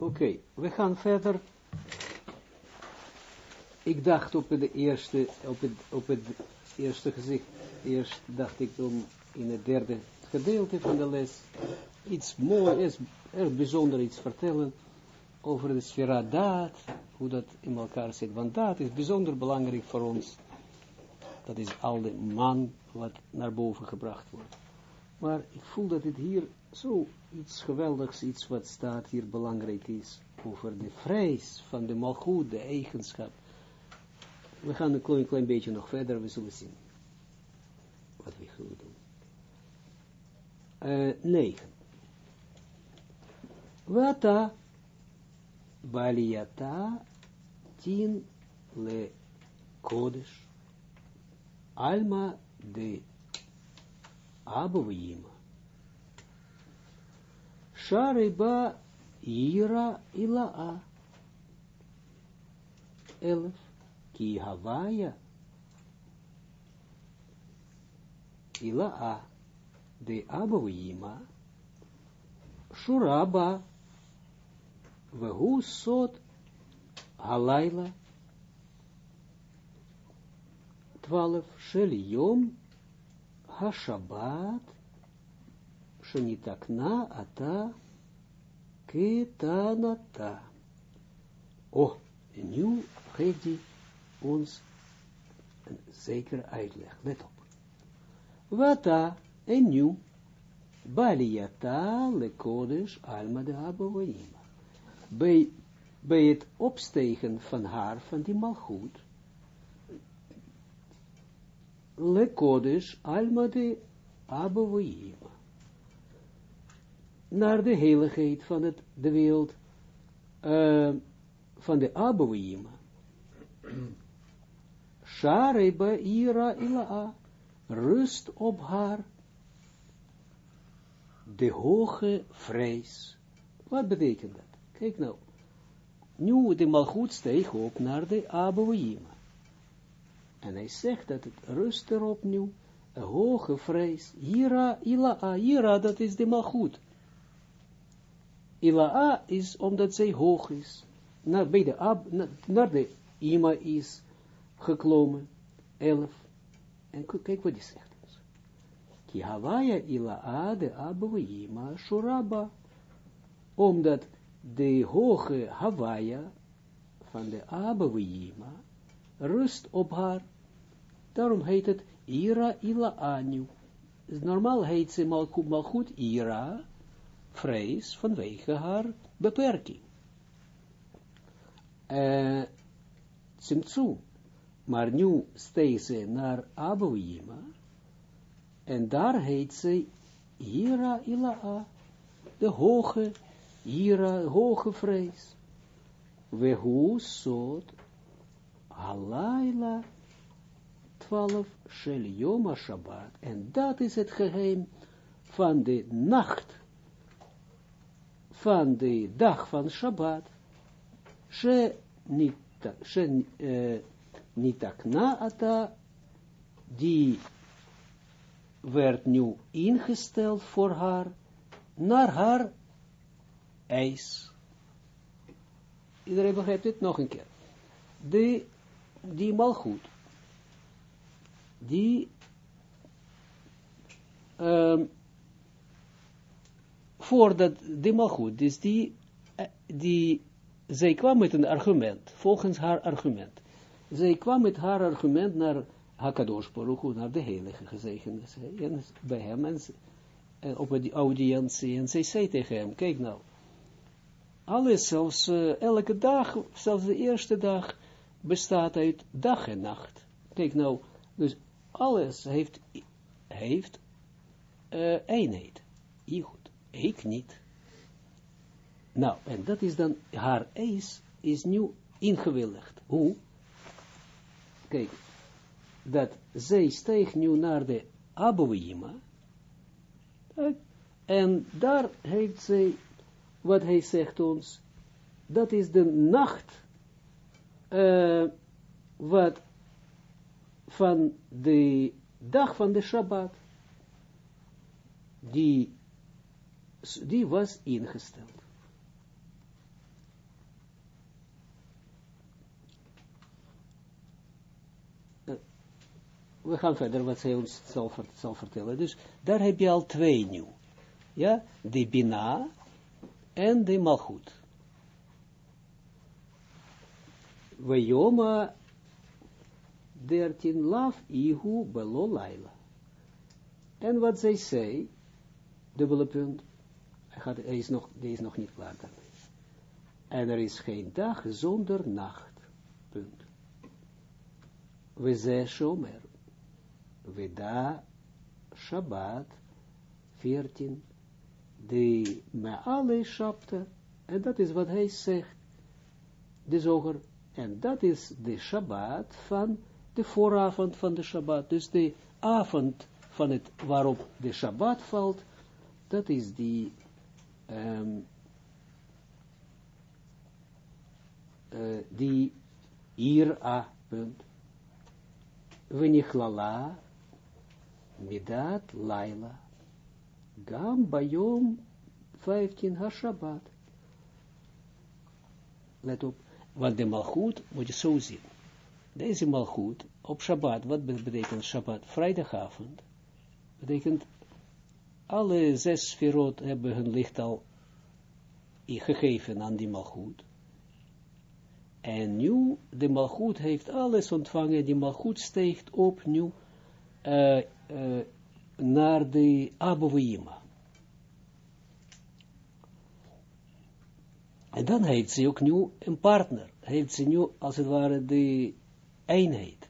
Oké, we gaan verder. Ik dacht op het eerste, op het, op het eerste gezicht, eerst dacht ik om in het derde gedeelte van de les iets moois, erg bijzonder iets vertellen over de sfera hoe dat in elkaar zit. Want daad is bijzonder belangrijk voor ons. Dat is al de man wat naar boven gebracht wordt. Maar ik voel dat het hier zo iets geweldigs, iets wat staat hier belangrijk is, over de vrees van de malgoed, de eigenschap. We gaan een klein, klein beetje nog verder, we zullen zien wat we gaan doen. Uh, 9. Wata Baliata tin le kodesh alma de Abouima. Shariba ira ila'a. Elf. Ki Havaya. Ila'a. De Abouima. Shuraba. Vehu sot. Halayla. Twaalf. Shel Yom. Hashabat, Shenitakna ata ketanata. Oh, nu geeft hij ons een zekere uitleg. Let op. Wata, en nu, Baliata le kodesh alma de aboima. Bij, bij het opstegen van haar, van die malgoed, le kodesh alma de abouima. Naar de heiligheid van het, de wereld, uh, van de abouima. Shareba ira ila'a, rust op haar, de hoge vrees. Wat betekent dat? Kijk nou, nu de malgoed steeg op naar de abouima. En hij zegt dat het rust erop nu, een hoge vrees, ira, ila'a, ira, dat is de malgoed. Ila'a is omdat zij hoog is, naar, bij de ab, naar, de ima is geklommen, elf. En kijk wat hij zegt. Ki Hawaia ila'a de ima shuraba. Omdat de hoge Hawaia van de ima rust op haar. Daarom heet het Ira ila anu. Dus normaal heet ze mal goed Vrees vanwege haar beperking. Uh, Tsimtsum. Maar nu steeg ze naar Abouima. En daar heet ze Ira ila De hoge, Ira, hoge vrees. We hoe soort Halayla 12 Shel Yoma Shabbat. En dat is het geheim van de nacht van de dag van Shabbat. She nitakna ata, die werd nu ingesteld voor haar, naar haar eis. Iedereen begrijpt dit nog een keer. De die malgoed, die um, voordat die malgoed, dus die, eh, die, zij kwam met een argument, volgens haar argument. Zij kwam met haar argument naar Hakadosh Baruch naar de heilige gezegende, en bij hem, en, en op die audiëntie, en zij zei tegen hem, kijk nou, alles, zelfs uh, elke dag, zelfs de eerste dag, bestaat uit dag en nacht. Kijk nou, dus alles heeft, heeft uh, eenheid. Ik niet. Nou, en dat is dan, haar eis is nu ingewilligd. Hoe? Kijk, dat zij steeg nu naar de Abouima, en daar heeft zij, wat hij zegt ons, dat is de nacht uh, wat van de dag van de Shabbat, die, die was ingesteld. Eh, we gaan verder wat zij ons zal, zal, vertellen. Dus daar heb je al twee nieuw. Ja, de Bina en de Malchut. We Joma 13 laf ihu belo laila. En wat zij zei, dubbele punt, gaat, hij is nog, die is nog niet klaar. En er is geen dag zonder nacht. Punt. We ze shomer. We da Shabbat 14. De alle Shabta. En dat is wat hij zegt. De zoger. En dat is de Shabbat van de vooravond van de Shabbat. Dus de avond van het waarop de Shabbat valt. Dat is die um, uh, die a punt. Venichlala, midat laila. Gam bayom 15 ha-Shabbat. Let op, want de malchut moet je zo zien. Deze malchut op Shabbat, wat betekent Shabbat? Vrijdagavond. Betekent, alle zes sferot hebben hun licht al gegeven aan die malchut. En nu, de malgoed heeft alles ontvangen, die malgoed steekt op nu uh, uh, naar de Abouima. En dan heeft ze ook nu een partner, heeft ze nu als het ware de eenheid.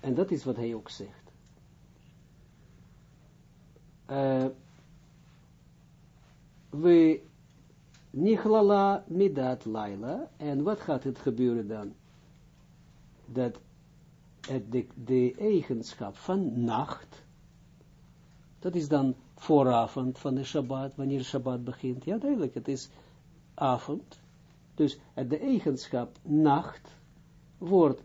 En dat is wat hij ook zegt. We Nichlala midat laila. En wat gaat het gebeuren dan? Dat het de, eigenschap van nacht, dat is dan vooravond van de Shabbat, wanneer Shabbat begint. Ja, duidelijk, het is avond. Dus de eigenschap nacht wordt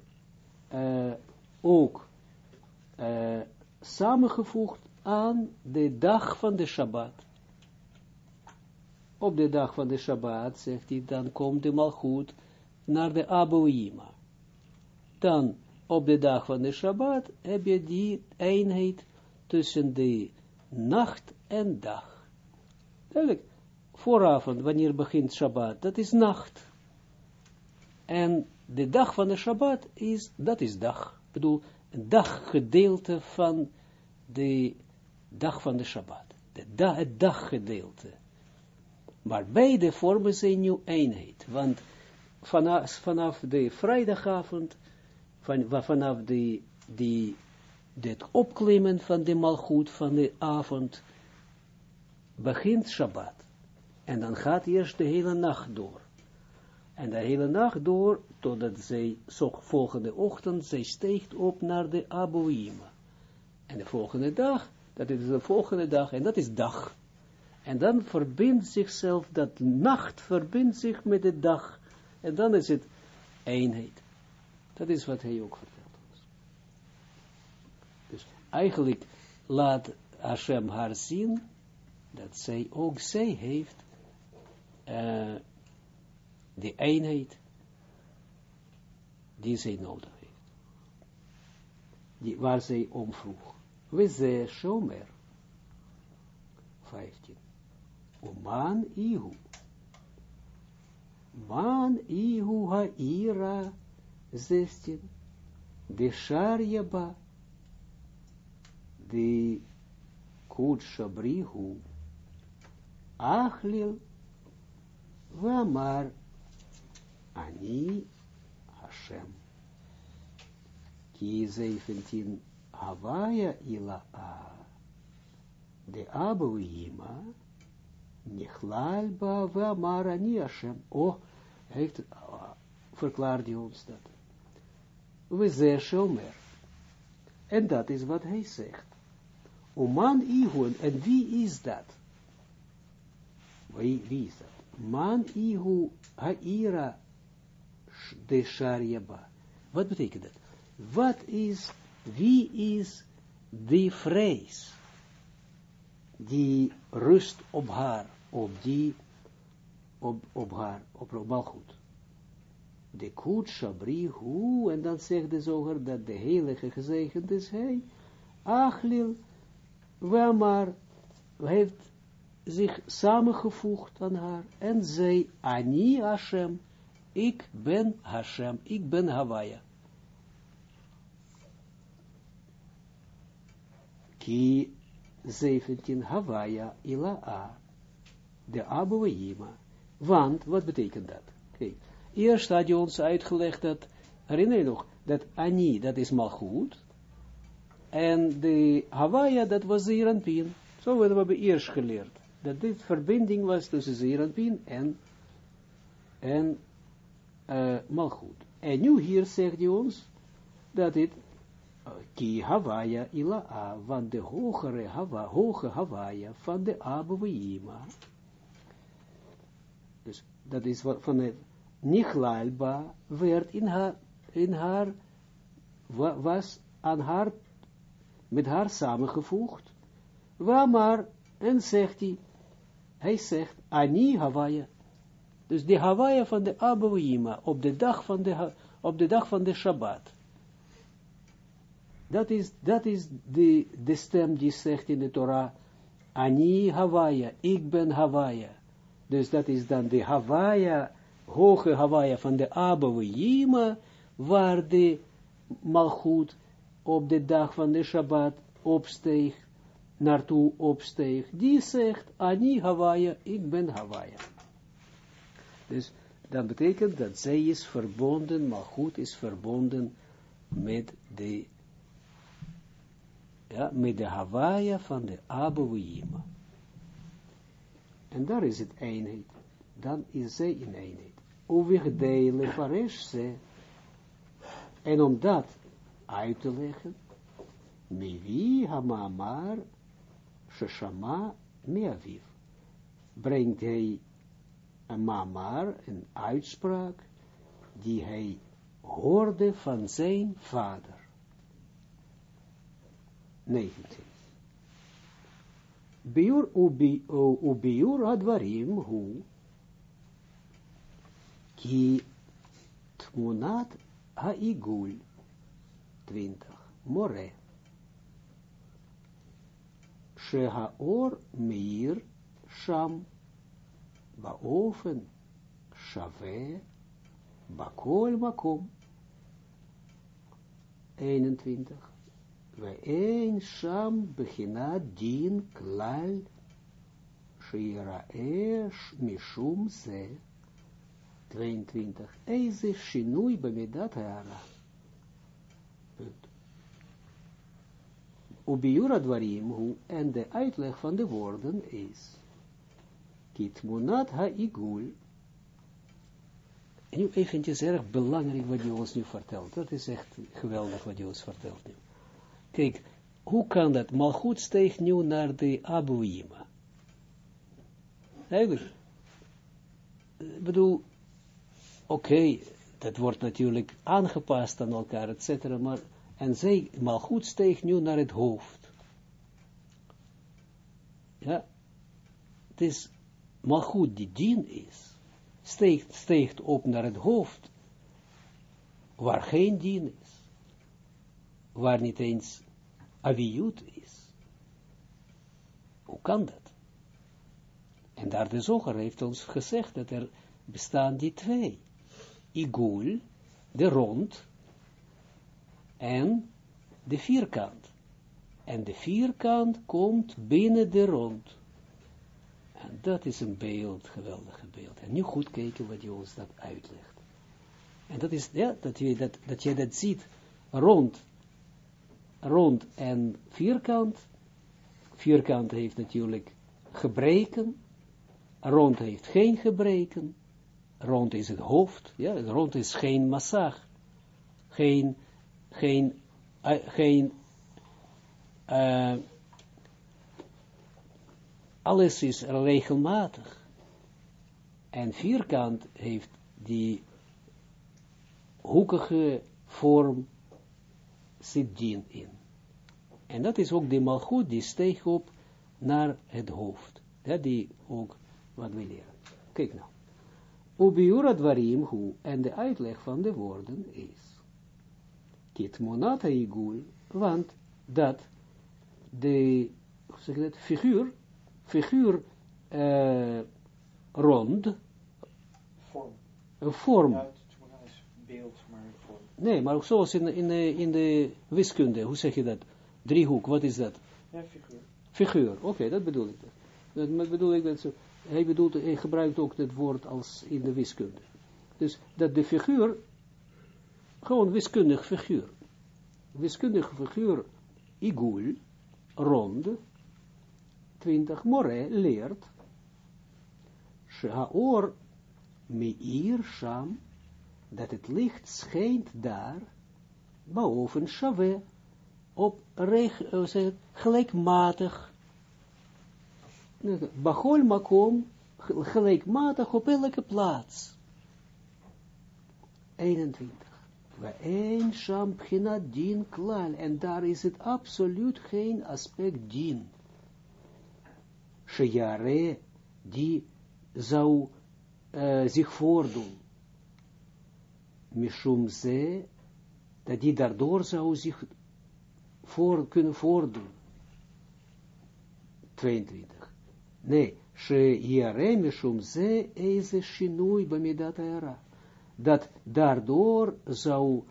uh, ook uh, samengevoegd aan de dag van de Shabbat op de dag van de Shabbat, zegt hij, dan komt de malgoed naar de Abouima. Dan, op de dag van de Shabbat, heb je die eenheid tussen de nacht en dag. Duidelijk, vooravond, wanneer begint Shabbat, dat is nacht. En de dag van de Shabbat is, dat is dag. Ik bedoel, een daggedeelte van de dag van de Shabbat. De da, het daggedeelte. Maar beide vormen zijn nu eenheid. Want vanaf, vanaf de vrijdagavond, van, vanaf de, die, het opklimmen van de malgoed van de avond, begint Shabbat. En dan gaat eerst de hele nacht door. En de hele nacht door, totdat zij volgende ochtend, zij steekt op naar de Aboïma. En de volgende dag, dat is de volgende dag, en dat is dag. En dan verbindt zichzelf, dat nacht verbindt zich met de dag. En dan is het eenheid. Dat is wat hij ook vertelt ons. Dus eigenlijk laat Hashem haar zien, dat zij ook zij heeft, uh, de eenheid, die zij nodig heeft. Die, waar zij om vroeg. We zijn Shomer. 15. Uman ihu. Man ihu ha'ira 16. De sharjaba. De kutshabrihu. Achlil. Vamar. Ani Hashem. Ki 17. Havaya ila a. De Abouima. Nichlal ba we amara ni Hashem. Oh, heeft, verklaart hij ons dat. We zeggen En dat is wat hij zegt. man ihun, en wie is dat? Wie, wie is dat? Man ihu ha'ira de shariaba. Wat betekent dat? Wat is, wie is die vrees? Die rust op haar op die, op, op haar, op Malchut. de kut shabri hu, en dan zegt de zoger dat de heilige gezegend is hij, achlil, maar heeft zich samengevoegd aan haar, en zei, Ani Hashem, ik ben Hashem, ik ben Hawaii. Ki 17 Hawaii Ila'a, de Abouima. Want, wat betekent dat? Kijk, eerst had je ons uitgelegd dat, herinner je nog, dat Ani, dat is Malchut, en de Hawaii, dat was Zeranpien. Zo hebben we eerst geleerd. Dat dit verbinding was tussen Zeranpien en, en Malchut. En nu hier zegt hij ons, dat dit ki Hawaii ila'a, van de hogere Hawa, hoge Hawaii van de Abouima. Dus dat is wat van het Nichlalba werd in haar, in haar, was aan haar, met haar samengevoegd. Waar maar, en zegt hij, hij zegt, Ani Hawaii. Dus de Hawaii van de Abouima op de dag van de, op de dag van de Shabbat. Dat is, dat is de, de stem die zegt in de Torah, Ani Hawaii, ik ben Hawaii. Dus dat is dan de Hawaii, hoge Hawaii van de Abouima, waar de Malchut op de dag van de Shabbat opsteeg, naartoe opsteeg. Die zegt, Ani Hawaii, ik ben Hawaii. Dus dat betekent dat zij is verbonden, Malchut is verbonden met de ja, met de Hawaii van de Abouima. En daar is het eenheid. Dan is zij in eenheid. Faresh ze. En om dat uit te leggen, Mevi hamamar sheshama meaviv. Brengt hij een mamar, een uitspraak, die hij hoorde van zijn vader. 19. Biur ubiur advarim hu ki tmunat haigul 20. More Shehaor meir sham baofen shave bakol makom 21 we een sham begina din klal shira esh mishum ze 22. Eze shinui bamidat hara. Punt. Ubiura dwarim, hu, en de uitleg van de woorden is, kitmunat ha-igul, en nu eventjes erg belangrijk wat je ons nu vertelt. Dat is echt geweldig wat je ons vertelt nu. Kijk, hoe kan dat? Malchut steeg nu naar de Abuima. Eigenlijk. Ik bedoel, oké, dat wordt natuurlijk aangepast aan elkaar, et cetera, maar, en zij, Malchut steeg nu naar het hoofd. Ja, het is Malchut die dien is, steegt, steegt op naar het hoofd, waar geen dien is waar niet eens aviut is. Hoe kan dat? En daar de zoger heeft ons gezegd dat er bestaan die twee. Igul, de rond, en de vierkant. En de vierkant komt binnen de rond. En dat is een beeld, geweldige beeld. En nu goed kijken wat je ons dat uitlegt. En dat is, ja, dat je dat, dat, je dat ziet, rond rond en vierkant. Vierkant heeft natuurlijk gebreken. Rond heeft geen gebreken. Rond is het hoofd. Ja, rond is geen massag. Geen, geen, uh, geen, uh, alles is regelmatig. En vierkant heeft die hoekige vorm zit dien in. En dat is ook de malgoed, die steeg op naar het hoofd. Dat die ook wat we leren. Kijk nou. Ubiura dwarim hu, en de uitleg van de woorden is. Kit monata igul, want dat de, hoe zeg dat, figuur, figuur uh, rond, Vorm. een vorm, Ja, beeld. Nee, maar ook zoals in, in, de, in de wiskunde, hoe zeg je dat? Driehoek, wat is dat? Ja, figuur. Figuur, oké, dat bedoel ik. Dat, bedoel ik dat zo. Hij, bedoelt, hij gebruikt ook het woord als in de wiskunde. Dus dat de figuur, gewoon wiskundig figuur, wiskundig figuur, igul, rond, 20, more, leert, Shehaor meir sham, dat het licht schijnt daar, boven Shave, op gelijkmatig, Bachol makom, gelijkmatig op elke plaats. 21. We sham pchina din klal, en daar is het absoluut geen aspect din. Shejare, die zou uh, zich voordoen. Mishum ze, dat die daardoor zou zich voor, kunnen voordoen. 22. Nee, shejare mishum ze, eze shinui bamidat. Dat daardoor zou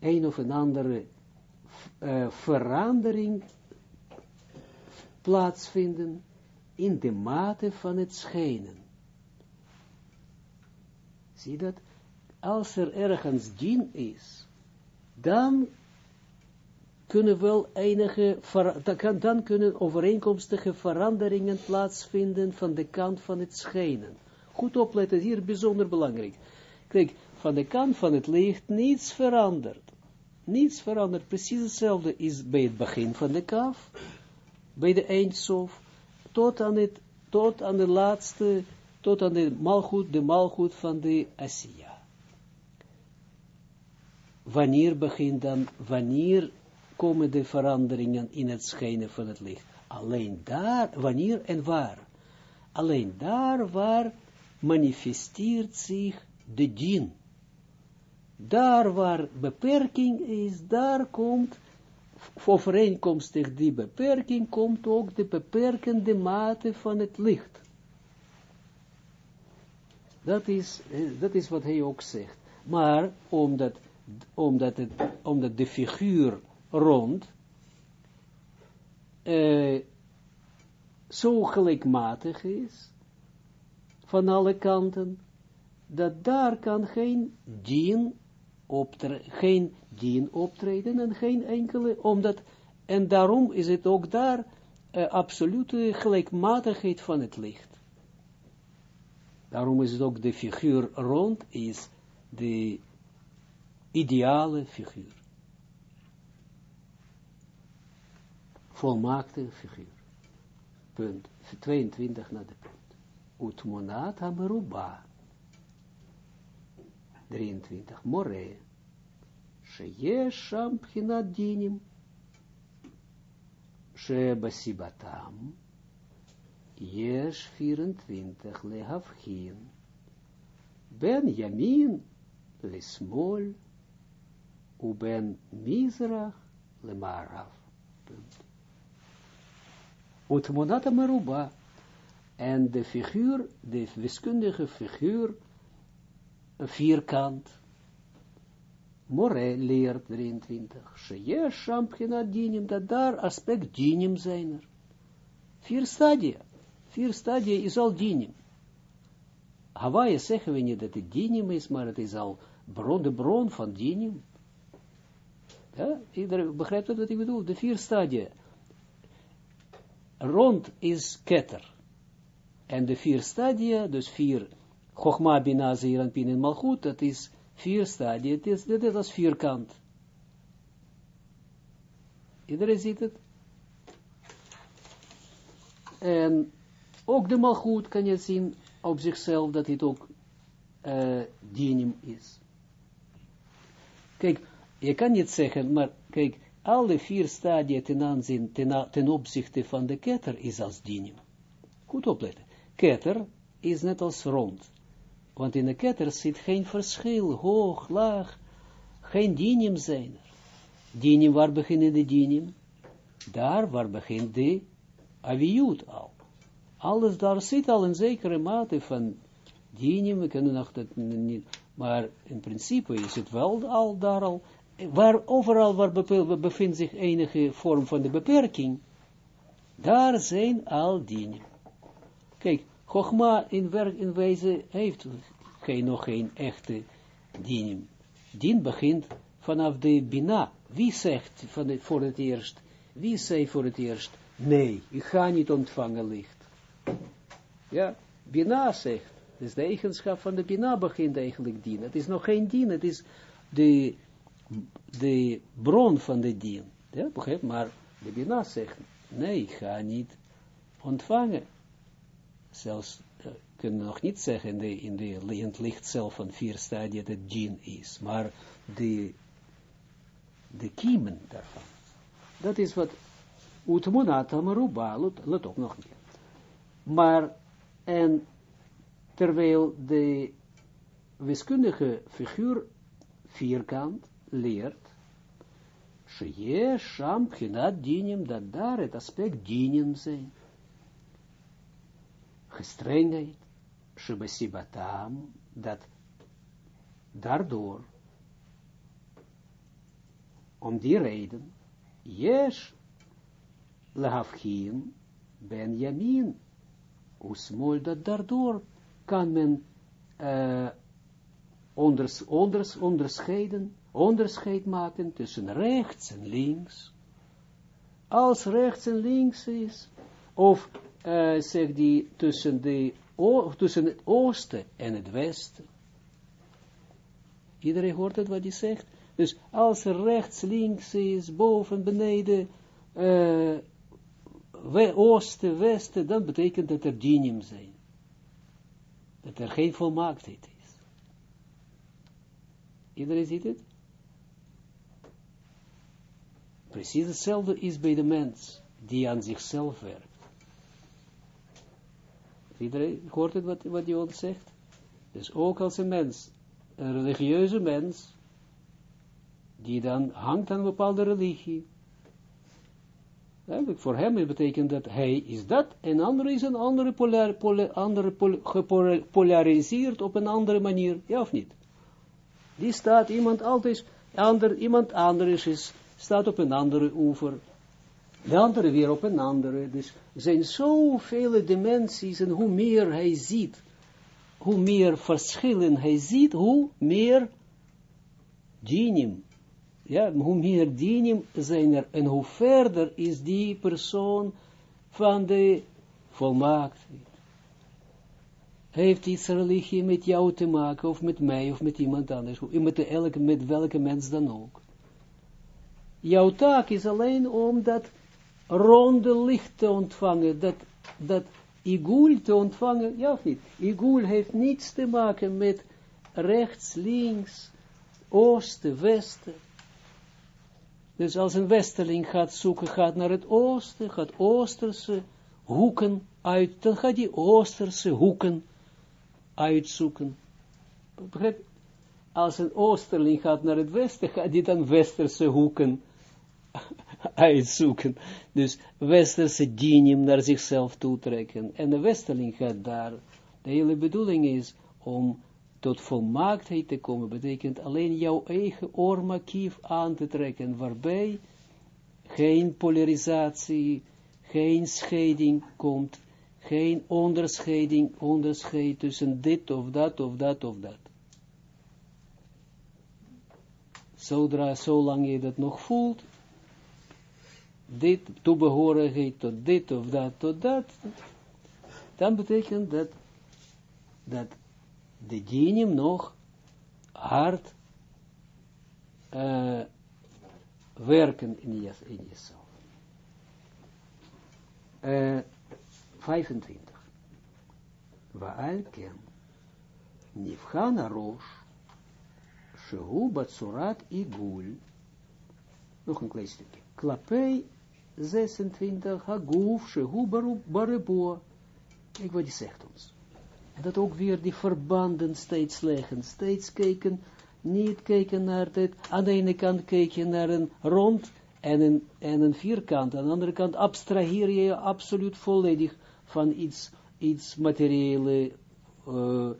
een of een andere uh, verandering plaatsvinden in de mate van het schijnen. Zie dat? Als er ergens dien is, dan kunnen wel enige, dan, kunnen overeenkomstige veranderingen plaatsvinden van de kant van het schijnen. Goed opletten, hier bijzonder belangrijk. Kijk, van de kant van het licht niets verandert. Niets verandert, precies hetzelfde is bij het begin van de kaf, bij de eindsof, tot aan, het, tot aan de laatste, tot aan de malgoed, de malgoed van de Asiya. Wanneer begint dan, wanneer komen de veranderingen in het schijnen van het licht? Alleen daar, wanneer en waar? Alleen daar waar manifesteert zich de dien. Daar waar beperking is, daar komt overeenkomstig die beperking komt ook de beperkende mate van het licht. Dat is, dat is wat hij ook zegt. Maar omdat, omdat, het, omdat de figuur rond uh, zo gelijkmatig is, van alle kanten, dat daar kan geen dien geen dien optreden en geen enkele, omdat, en daarom is het ook daar uh, absolute gelijkmatigheid van het licht. Daarom is het ook de figuur rond, is de ideale figuur. Volmaakte figuur. Punt 22 naar de punt. Utmonat hameruba. 23. More. Sheyesh sham pchinat dinim. Shebasibatam. Yesh 24. Lehavchin. Ben Yamin. Lesmol. Uben Mizrach. Lemarav. Utmonata meruba. En de figuur, de wiskundige figuur, vierkant. More leert 23. Sheye shampchina dinim, dat daar aspect dinim zijn er. Vier stadia. Vier stadia is al dinim. Hawaii zeggen we niet dat het dinim is, maar het is al bron, de bron van dinim. Ja, iedereen begrijpt wat ik bedoel? De vier stadia. Rond is ketter. En de vier stadia, dus vier Chogma, Bina, Zeeran, Pin en Malchut, dat is vier stadia, dat is, dat is vierkant. Iedereen ziet het? En ook de Malchut kan je zien op zichzelf, dat het ook uh, dinim is. Kijk, je kan niet zeggen, maar kijk, alle vier stadia ten aanzien, ten, ten opzichte van de ketter is als dinim. Goed opletten. Ketter is net als rond Want in de ketter zit geen verschil, hoog, laag, geen dinim zijn er. Dinim, waar beginnen de dinim? Daar waar begint de aviut al. Alles daar zit al een zekere mate van dinim, we kunnen nog dat niet, maar in principe is het wel al daar al, waar overal waar bevindt zich enige vorm van de beperking, daar zijn al dinim. Kijk, Chogma in werk in wijze heeft geen, nog geen echte dinim. Dien begint vanaf de Bina. Wie zegt van het, voor het eerst, wie zei voor het eerst, nee, ik ga niet ontvangen licht. Ja, Bina zegt, dus de eigenschap van de Bina begint eigenlijk dien. Het is nog geen dien, het is de, de bron van de dien. Ja, begrijp, maar de Bina zegt, nee, ik ga niet ontvangen. Zelfs uh, kunnen nog niet zeggen in, de, in, de, in het licht zelf van vier stadia dat djinn is, maar de, de kiemen daarvan. Dat is wat Utmonata Maruba, let op nog meer. Maar, en terwijl de wiskundige figuur vierkant leert, Sheye Sham Pchinat Dinim, dat daar het aspect Dinim zijn. Gestrengheid, Shebesibatam, dat daardoor, om die reden, Yesh Lahavchin Ben Yamin, Usmol, dat daardoor kan men onders, onders, onderscheiden, onderscheid maken tussen rechts en links. Als rechts en links is, of uh, zegt die tussen, de, tussen het oosten en het westen. Iedereen hoort het wat hij zegt. Dus als er rechts, links is, boven, beneden, we, oosten, westen, dan betekent dat er dinim zijn. Dat er geen volmaaktheid is. Iedereen ziet het? Precies hetzelfde is bij de mens, die aan zichzelf werkt. Iedereen hoort het wat, wat hij ons zegt? Dus ook als een mens, een religieuze mens, die dan hangt aan een bepaalde religie. Eigenlijk voor hem betekent dat hij is dat, en andere is een andere, polar, gepolariseerd op een andere manier, ja of niet? Die staat iemand altijd, ander, iemand anders is, staat op een andere oever, de andere weer op een andere. Dus er zijn zoveel dimensies en hoe meer hij ziet, hoe meer verschillen hij ziet, hoe meer dinim, ja, hoe meer dinim zijn er en hoe verder is die persoon van de volmaaktheid. Heeft iets religie met jou te maken, of met mij, of met iemand anders, met, elke, met welke mens dan ook. Jouw taak is alleen om dat ronde licht te ontvangen, dat, dat igul te ontvangen, ja of niet? Igul heeft niets te maken met rechts, links, oosten, westen. Dus als een westerling gaat zoeken, gaat naar het oosten, gaat oosterse hoeken uit, dan gaat die oosterse hoeken uitzoeken. Als een oosterling gaat naar het westen, gaat hij dan westerse hoeken uitzoeken. Dus westerse dinim naar zichzelf toetrekken. En de westerling gaat daar. De hele bedoeling is om tot volmaaktheid te komen. Betekent alleen jouw eigen oormakief aan te trekken. Waarbij geen polarisatie, geen scheiding komt. Geen onderscheiding, onderscheid tussen dit of dat of dat of dat. Zodra, zolang je dat nog voelt, dit, toebehorigheid tot dit of dat, tot dat, dan betekent dat, dat de dinim nog hard uh, werken in, je, in jezelf. Uh, 25. Waal ken. Nifhan arosh. Shehu batsurat igul. Nog een klein stukje. 26, Haguf, Shehu Barebo. Kijk wat hij zegt ons. En dat ook weer die verbanden steeds leggen, steeds kijken, niet kijken naar dit, aan de ene kant kijk je naar een rond en een, en een vierkant, aan de andere kant abstraheer je absoluut volledig van iets, iets materiële, uh,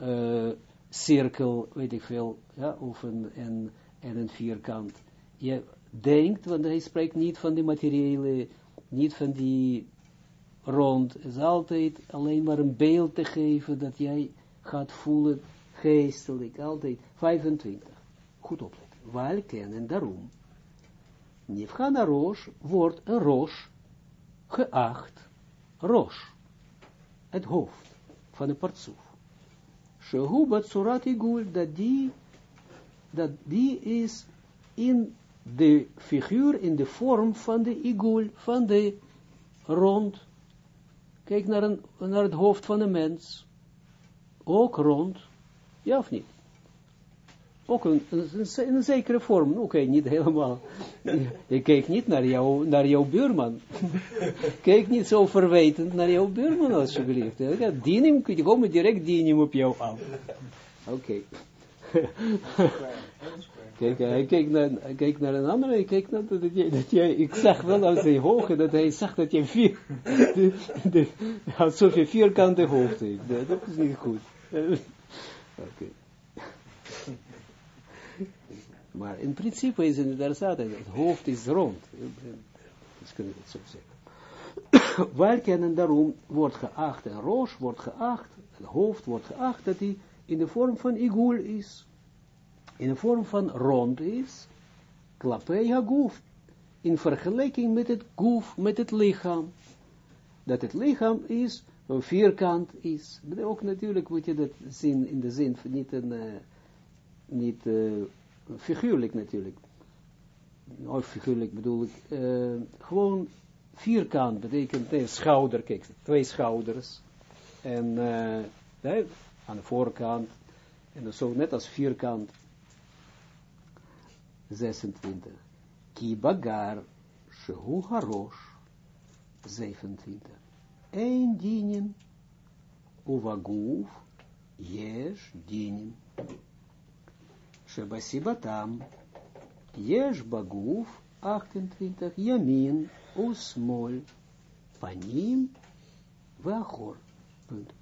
uh, cirkel, weet ik veel, ja, of een, en, en een vierkant. Je denkt, want hij spreekt niet van die materiële, niet van die rond, is altijd alleen maar een beeld te geven dat jij gaat voelen, geestelijk, altijd 25. Goed opletten. Waar kennen daarom. Nifgana Roos wordt een roos geacht, roos, het hoofd van de partsoef. Shehu dat die, dat die is in de figuur, in de vorm van de igul, van de rond. Kijk naar, een, naar het hoofd van een mens. Ook rond. Ja of niet? Ook een, een, een zekere vorm. Oké, niet helemaal. Je kijkt niet naar, jou, naar jouw buurman. Kijk niet zo verwijtend naar jouw buurman, alsjeblieft. Ja, dienim, je komt direct dienim op jou af. Oké. Kijk, hij keek naar, hij keek naar een andere, hij keek naar dat dat jij, ik zag wel uit zijn hoge, dat hij zag dat je vier, de, de, vierkante hoofd heeft. Dat is niet goed. Oké. Maar in principe is het inderdaad, het hoofd is rond. Dus kunnen we het zo zeggen. Wij kennen daarom, wordt geacht, en roos wordt geacht, het hoofd wordt geacht, dat hij in de vorm van igul is. In de vorm van rond is, klapei haguf, in vergelijking met het goef, met het lichaam. Dat het lichaam is, een vierkant is. Ook natuurlijk moet je dat zien in de zin, niet een, uh, niet uh, figuurlijk natuurlijk. Of figuurlijk bedoel ik, uh, gewoon vierkant betekent een schouder, kijk, twee schouders. En aan de voorkant, en zo net als vierkant, 26. Kibagar, Shehu Harosh, 27. Een dinim, Uvaguf, Yesh dinim. Shebasibatam, Yesh baguf, 28. Yamin, Usmol, Panim, Vachor. Punt.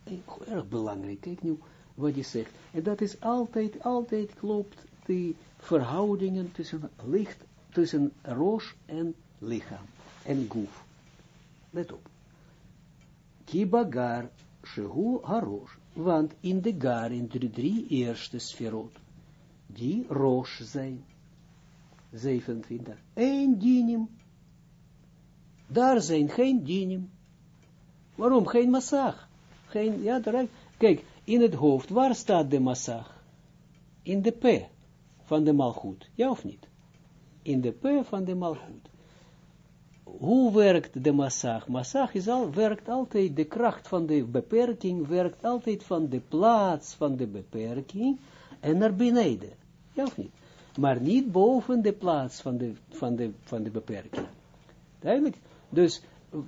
Erg belangrijk, kijk nu wat je zegt. En dat is altijd, altijd klopt die verhoudingen tussen licht, tussen roos en lichaam, en goef. Let op. Kibagar, shehu harosh, want in de gar, in de drie eerste sferot, die roos zijn, 27, één dinim, daar zijn geen dinim. Waarom? Geen massag. Geen, ja, daar, kijk, in het hoofd, waar staat de massag? In de P van de malgoed, ja of niet? In de P van de malgoed. Hoe werkt de massag? Massag is al, werkt altijd, de kracht van de beperking werkt altijd van de plaats van de beperking en naar beneden, ja of niet? Maar niet boven de plaats van de, van de, van de beperking. Duidelijk? Dus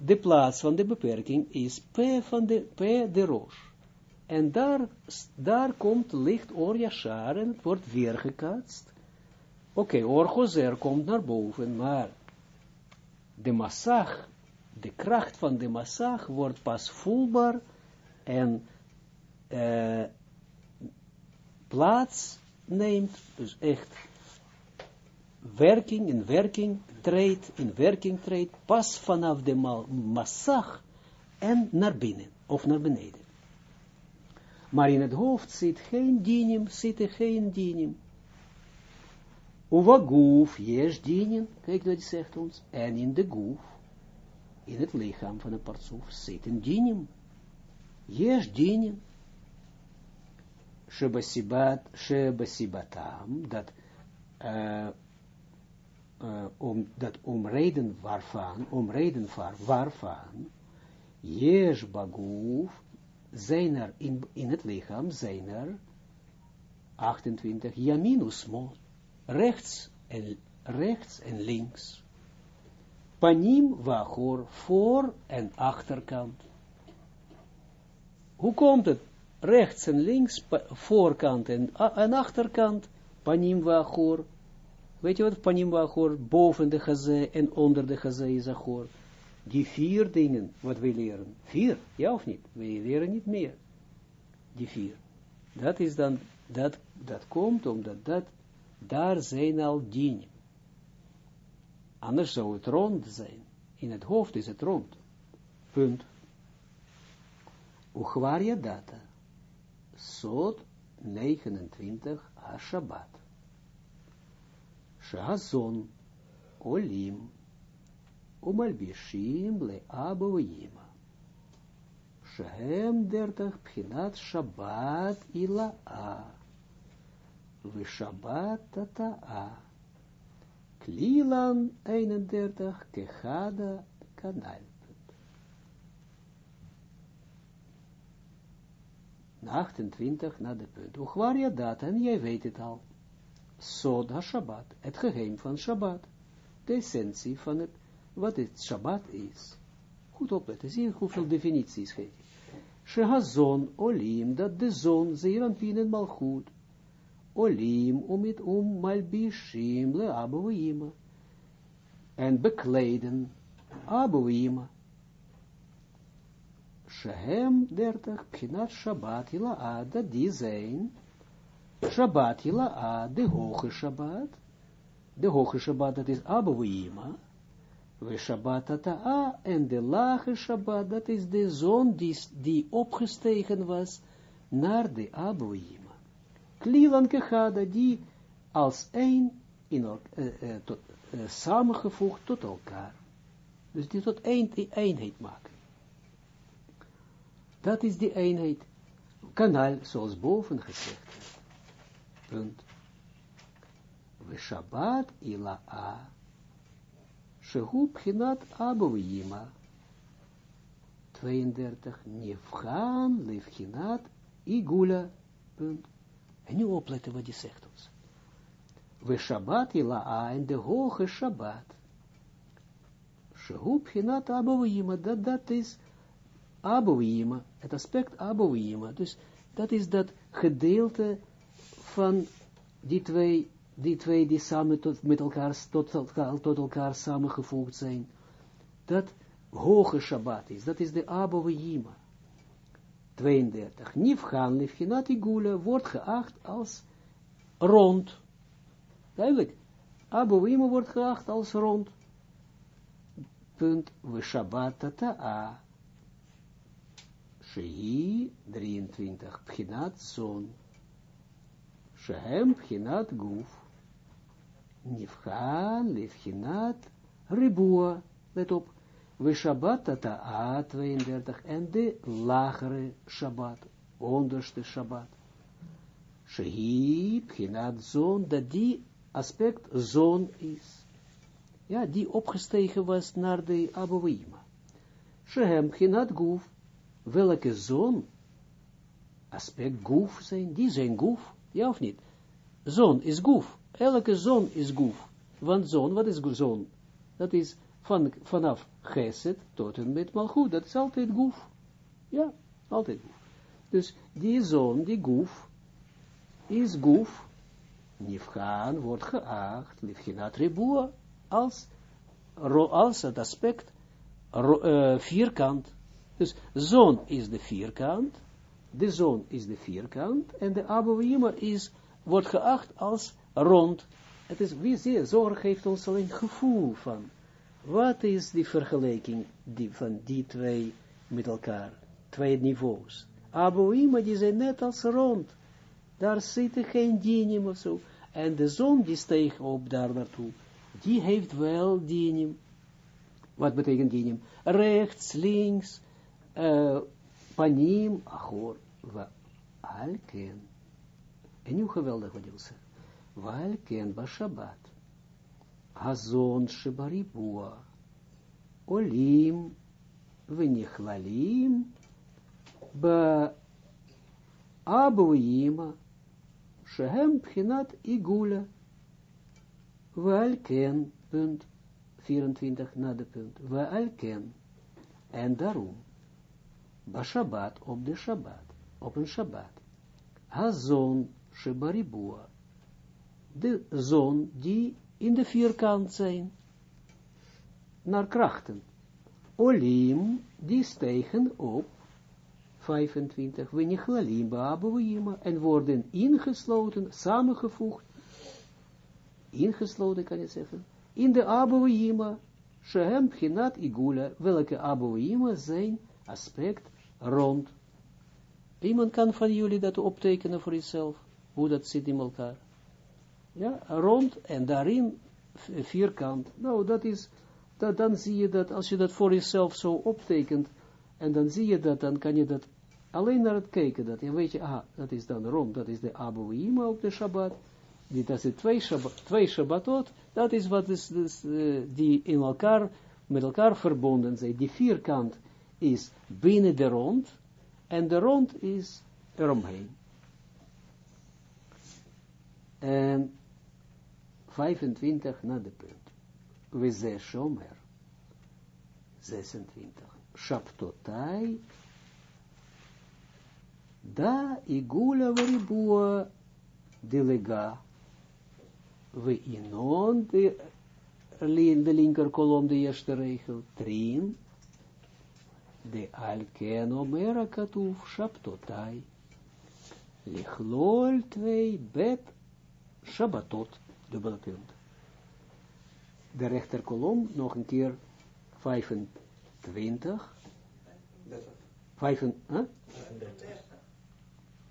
de plaats van de beperking is P van de, P de roos. En daar, daar komt licht Or het wordt weergekaatst. Oké, okay, komt naar boven, maar de massag, de kracht van de massag wordt pas voelbaar en uh, plaats neemt, dus echt werking in werking treedt, in werking treedt, pas vanaf de massag en naar binnen, of naar beneden. Maar in het hoofd zit geen dinim, zit er geen dinim. Uwa goef, jes dinim, kijk wat hij zegt ons, en in de goef, in het lichaam van een partsoef, zit een dinim. Jes dinim. Shebasibat, shebasibatam, dat, uh, uh, om, dat om reden waarvan, om reden waarvan, jes baguf, zijn er in, in het lichaam, zijn er 28 jaminus rechts en, rechts en links. Panim wachor, voor en achterkant. Hoe komt het? rechts en links, voorkant en, en achterkant, panim wachor. Weet je wat panim wachor, boven de gazé en onder de gazé is achor. Die vier dingen, wat wij leren. Vier, ja of niet? Wij leren niet meer. Die vier. Dat is dan, dat, dat komt omdat dat, daar zijn al dienen. Anders zou het rond zijn. In het hoofd is het rond. Punt. Uchwaria data. Sod 29 ha-Shabbat. Shazon olim umalbishim le aboyima. Shehem dertach pchinat Shabbat ila'a. Vishabbat tata'a. Klilan 31 kechada kanal. 28 na de punt. Uchwaria dat, en jij weet het al. Sod ha-Shabbat, het geheim van Shabbat. De essentie van het, wat het Shabbat is. Goed opletten, zie hoeveel definities geeft. Shehazon olim, dat de zon, zeeranpien en malchut. Olim, het om malbishim le abouima. En bekleden, abouima. Shehem 30, Pchinat Shabbat Hila'a, dat die zijn, Shabbat Hila'a, de hoge Shabbat, de hoge Shabbat, dat is Abouima, we Shabbat Ata'a, en de lage Shabbat, dat is de zon die, die opgestegen was naar de Abouima. Klilan Kechada, die als één in, tot, samengevoegd tot elkaar. Dus die tot één, eenheid maken. Dat is die eenheid. Kanaal, zoals boven gezegd. Punt. We Shabbat ila'a. Shehu pchinat abouima. 32. Nifgaan levchinat igula. Punt. En nu opletten wat hij zegt ons. We Shabbat ila'a en de hoge Shabbat. Shehu pchinat abouima. Dat, dat is Abouima, het aspect Abouima. Dus dat is dat gedeelte van die twee, die twee die samen tot, met elkaar, tot, tot elkaar samengevoegd zijn. Dat hoge Shabbat is, dat is de Abouima. 32. Nifhan Lifhinat Igula wordt geacht als rond. Duidelijk. Abouima wordt geacht als rond. Punt. We Shabbat Tata'a. Shehi 23, Pchinat Zon. Shehem Pchinat Guf. Nifhan Lifchinat Ribua. Let op. We Shabbat Tata'a 32 en de lagere Shabbat, onderste Shabbat. Shehi Pchinat Zon, dat die aspect zon is. Ja, die opgestegen was naar de Abouima. Shehem Pchinat Guf welke zon, aspect goef zijn, die zijn goef, ja of niet? Zon is goef, elke zon is goef, want zon, wat is zon? Dat is van, vanaf geset tot en met malgoed, dat is altijd goef, ja, altijd goef. Dus die zon, die goef, is goef, nifgaan wordt geacht, liefginat reboa, als, als het aspect uh, vierkant, dus zon is de vierkant, de zon is de vierkant, en de Abouima is, wordt geacht als rond. Het is, wie zie zorg geeft ons alleen gevoel van, wat is die vergelijking die, van die twee met elkaar, twee niveaus. Abouima die zijn net als rond, daar zitten geen dinim of zo, en de zon die steeg op daar naartoe, die heeft wel dinim. Wat betekent dinim? Rechts, links, uh, panim achor, wa alken. En nu geweldig wat je wil zeggen. Wa alken ba Shabbat. Hazon shebaribua. Olim v'nichlalim ba abuima shehem pchinat igula. Walken, punt 24 na de punt. En daarom. Bashabbat op de Shabbat. op een Shabbat. Hazon shebaribua. De zon die in de vierkant zijn. Naar krachten. Olim, die stegen op. 25. Wenichlalim ba'abuima. En worden ingesloten, samengevoegd. Ingesloten kan je zeggen. In de abuima. Shehem Pchinat Igula. Welke abuima zijn aspect rond. Iemand kan van jullie dat optekenen voor jezelf, hoe dat zit in elkaar. Ja, rond en daarin vierkant. Nou, dat is, dan zie je dat, als je dat voor jezelf zo optekent, en dan zie je dat, dan kan je dat alleen naar het kijken, dat je weet je, ah, dat is dan rond, dat is de Abu op de Shabbat, die, dat is twee, Shabbat, twee Shabbatot, dat is wat is, dus, uh, die in elkaar, met elkaar verbonden zijn, die vierkant is binnen de rond, en de rond is eromheen. En 25 na de punt. We ze shomer. 26. Shaptotai. Da igula varibua delega. We inon de, linker kolom de eerste regel. Trin de alken omera katuf shaptotai. Lichlol twee bet shabbatot, dubbele punt. De rechterkolom, nog een keer 25. 35. Huh?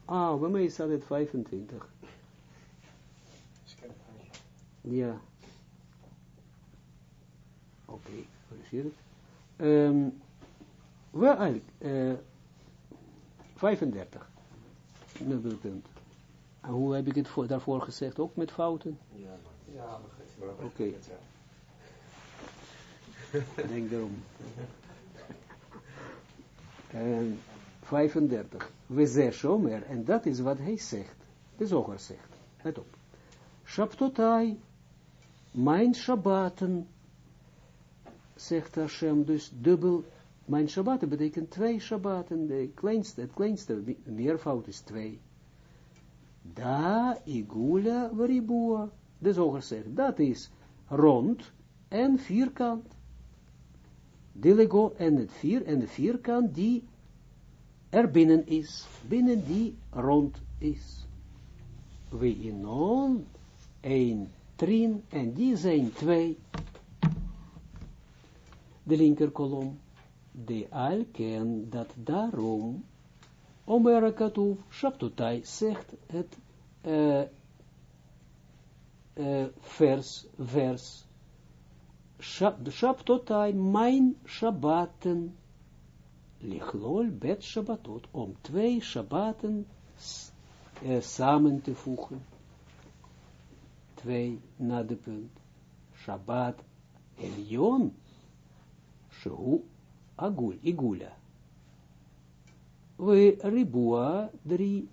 Ah, bij mij staat het 25. Ja. Oké, okay, corrigeer het. Um, wel, uh, 35. punt. Hoe heb ik het voor, daarvoor gezegd? Ook met fouten? Ja, ja maar Oké. Okay. Denk erom. En 35. We zeggen Shomer, en dat is wat hij zegt. De zoger zegt. Let op. Shabtotai, mijn Shabbaten, zegt Hashem, dus dubbel mijn Shabbat betekent twee Shabbaten, de kleinste, het kleinste meervoud is twee. Da igula varibua. De zoger zegt, dat is rond en vierkant. Dilego en het vier en de vierkant die er binnen is, binnen die rond is. We inon, een trin, en die zijn twee. De linker kolom de alken dat daarom, Omer Katuv, Shabtutai zegt het uh, uh, vers, vers, Shabtutai, mijn Shabbaten, lichlol bet Shabbatot, om twee Shabbaten uh, samen te voegen. Twee na de punt. Shabbat Elion, Shehu agul, igula. We ribua drie,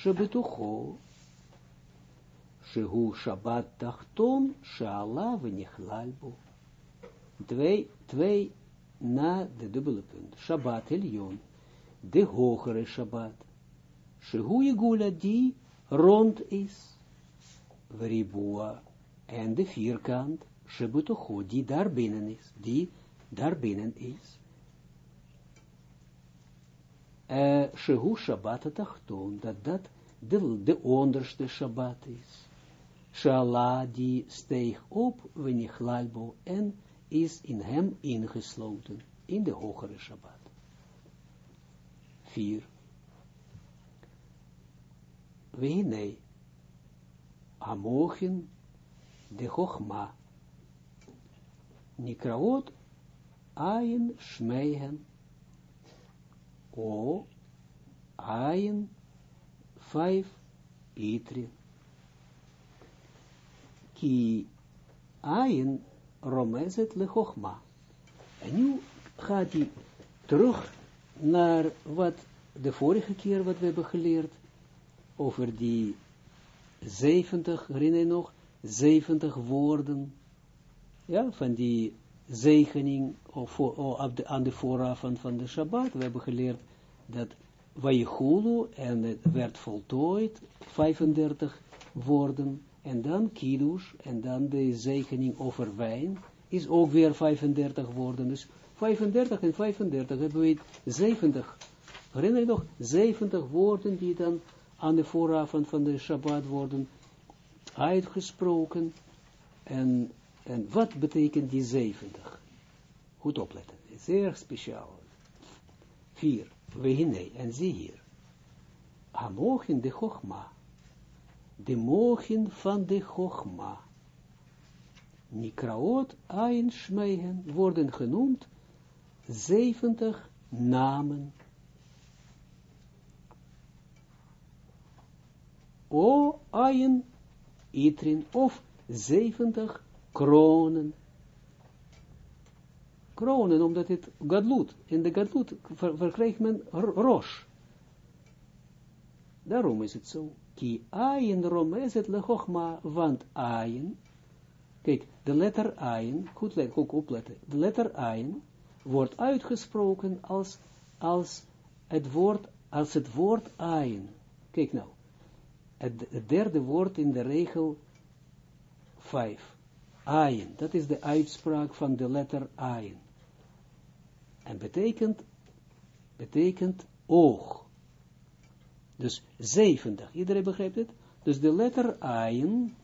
shebetucho, shehu shabbat tachton, shala v'nichlalbo. Twee, twee na de dubbele punt. Shabbat elion, de hogere Shabbat. Shehu igula die rond is. Ribua en de vierkant, shebetucho, die daar binnen is, die daarbinnen is. Shehu Shabbat Tachton, dat dat de, de onderste Shabbat is. Shala die steeg op, Wenichlaalbo, en is in hem ingesloten, in de hogere Shabbat. 4. Wehine, Amochen, de Chochma, Nikraot Ayin Shmeihen. O Ayin vijf Itri. Ki Ayin Romezet Lechochma. En nu gaat hij terug naar wat de vorige keer wat we hebben geleerd over die 70, herinner je nog, 70 woorden, ja, van die zegening of, of aan de vooravond van de Shabbat. We hebben geleerd dat Vaychulu, en het werd voltooid, 35 woorden, en dan Kiddush, en dan de zegening over wijn, is ook weer 35 woorden. Dus 35 en 35 hebben we 70. Herinner je nog? 70 woorden die dan aan de vooravond van de Shabbat worden uitgesproken. En, en wat betekent die 70? Goed opletten. Zeer speciaal. 4. Wehine, en zie hier. Hamochin de Chogma. De mogen van de Chogma. Nikraot ein Shmeihen worden genoemd 70 namen. O ein Itrin of 70 kronen kronen, omdat het gadlut, in de gadlut ver, verkrijgt men rosh. Daarom is het zo. Ki ayin lechochma, want ayin, kijk, de letter ayin, goed, let, goed opletten, de letter ayin wordt uitgesproken als, als het woord, als het woord ayin. Kijk nou, het, het derde woord in de regel 5. Ayin, dat is de uitspraak van de letter ayin. En betekent, betekent oog. Dus 70. Iedereen begrijpt het? Dus de letter Ayin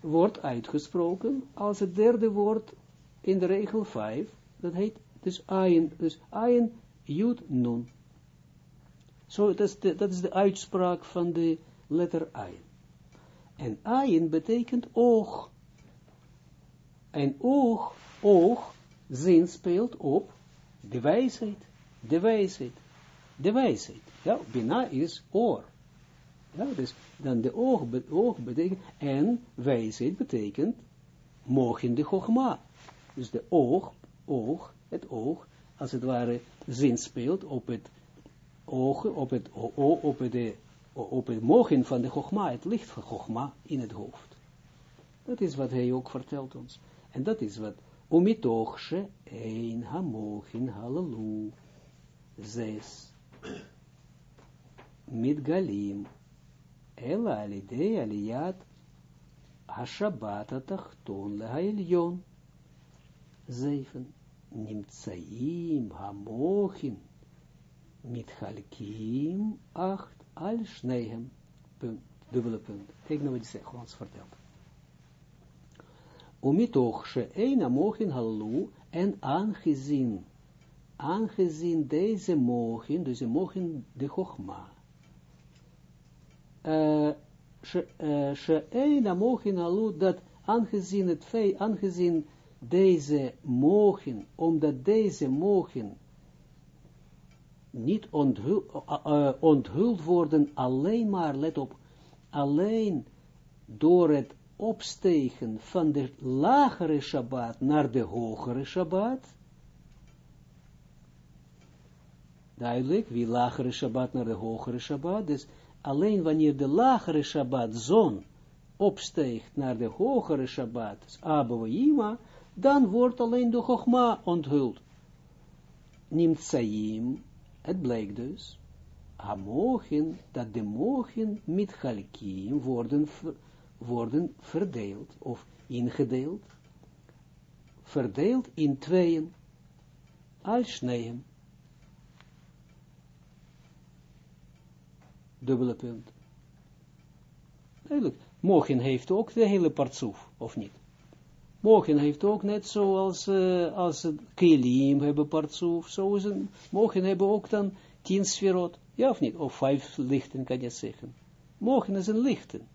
wordt uitgesproken als het derde woord in de regel 5. Dat heet dus Ayin. Dus Ayin, Jud, Nun. Zo, dat, is de, uitspraak van de letter Ayin. En Ayin betekent oog. En oog, oog, zin speelt op de wijsheid, de wijsheid, de wijsheid. Ja, Bina is oor. Ja, dus dan de oog, oog betekent, en wijsheid betekent, mogen de chogma. Dus de oog, oog, het oog, als het ware, zin speelt op het oog, op het, op op het mogen van de chogma, het licht van chogma in het hoofd. Dat is wat hij ook vertelt ons. En dat is wat Umitochshe ein hamochin halalu. Zes. Mitgalim. Ela alidei aliyat Hashabat atachton lehailyon. Zeven. Nimtsaim hamochin. Mitchalkim acht al. Punt. Dubbele punt. Kijk nou. Umitoch she'ena mochin halu, en aangezien, aangezien deze mochin, deze mochin de chogma, uh, she'ena mochin halu, dat aangezien het feit, aangezien deze mochin, omdat deze mochin niet onthuld, uh, onthuld worden alleen maar, let op, alleen door het opstegen van de lagere Shabbat naar de hogere Shabbat. Duidelijk, wie lagere Shabbat naar de hogere Shabbat. Dus alleen wanneer de lagere Shabbat zon opsteegt naar de hogere Shabbat, dus Abba dan wordt alleen de Chogma onthuld. Nimtsaim, het blijkt dus, Hamochen, dat de mogen met Chalkim worden worden verdeeld of ingedeeld, verdeeld in tweeën, als sneeën. Dubbele punt. Duidelijk. Mogen heeft ook de hele partsoef, of niet? Mogen heeft ook net zoals uh, als Kelim hebben partsoef, zo is mogen hebben ook dan tien sferot, ja of niet? Of vijf lichten kan je zeggen. Mogen is een lichten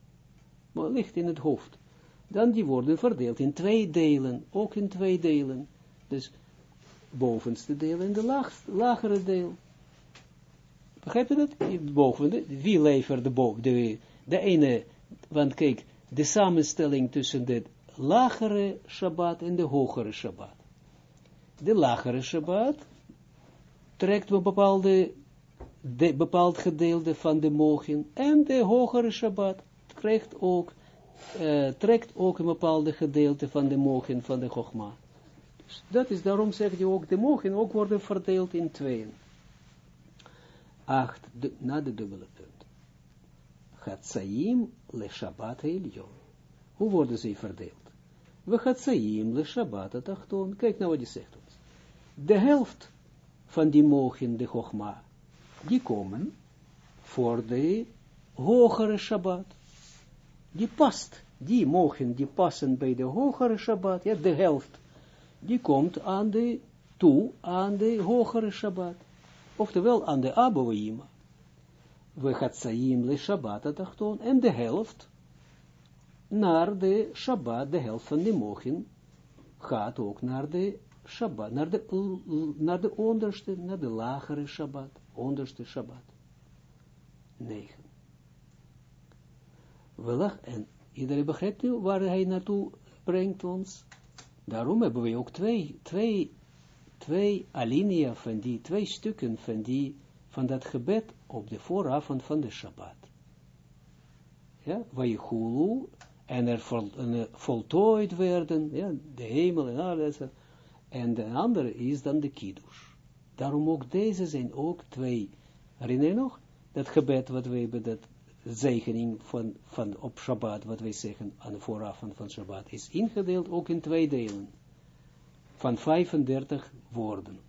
maar ligt in het hoofd. Dan die worden verdeeld in twee delen, ook in twee delen. Dus bovenste deel en de lagere deel. Begrijp je dat? Boven, wie levert de boven? De, de ene, want kijk, de samenstelling tussen de lagere Shabbat en de hogere Shabbat. De lagere Shabbat trekt een bepaalde, de, bepaald gedeelte van de mogen en de hogere Shabbat krijgt ook, uh, trekt ook een bepaalde gedeelte van de mogen van de Chogma. Dus dat is, daarom zeg je ook, de mogen ook worden verdeeld in tweeën. acht, na de dubbele punt. Chatsaim le Shabbat Elyon. Hoe worden ze verdeeld? We Chatsaim le Shabbat Atachton. Kijk nou wat hij zegt. De helft van die mogen, de Chogma, die komen voor de hogere Shabbat. Die past, die mogen, die passen bij de hogere Shabbat, ja, de helft, die komt aan de, toe aan de hogere Shabbat. Oftewel aan de Abouima. We gaan Saïm le Shabbat atachton, en de helft naar de Shabbat, de helft van de mogen, gaat ook naar de Shabbat, naar de, onderste, naar de lagere Shabbat, onderste Shabbat. 9. Welach, en iedereen begrijpt nu waar hij naartoe brengt ons. Daarom hebben we ook twee, twee, twee alinea van die, twee stukken van die, van dat gebed op de vooravond van de Shabbat. Ja, waar en er en voltooid werden, ja, de hemel en alles, en de andere is dan de kiddush. Daarom ook deze zijn ook twee. Herinner je nog? Dat gebed wat we hebben, dat zegening van, van op Shabbat, wat wij zeggen aan de vooravond van Shabbat, is ingedeeld ook in twee delen. Van 35 woorden.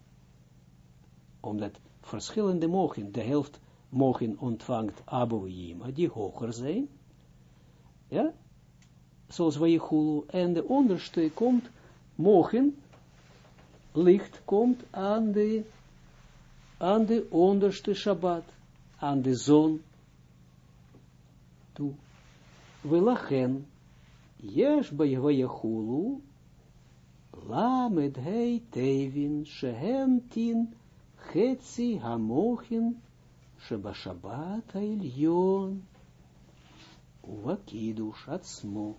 Omdat verschillende mogen, de helft mogen ontvangt Abu Yima, die hoger zijn. Ja? Zoals wij en de onderste komt, mogen licht komt aan de, aan de onderste Shabbat, aan de zon toe. We lachen, yes bij Vayachulu, lamed hei tevin, shehem tin, chetzi hamochin, sheba Shabbat העליון, ובקידוש עצמו,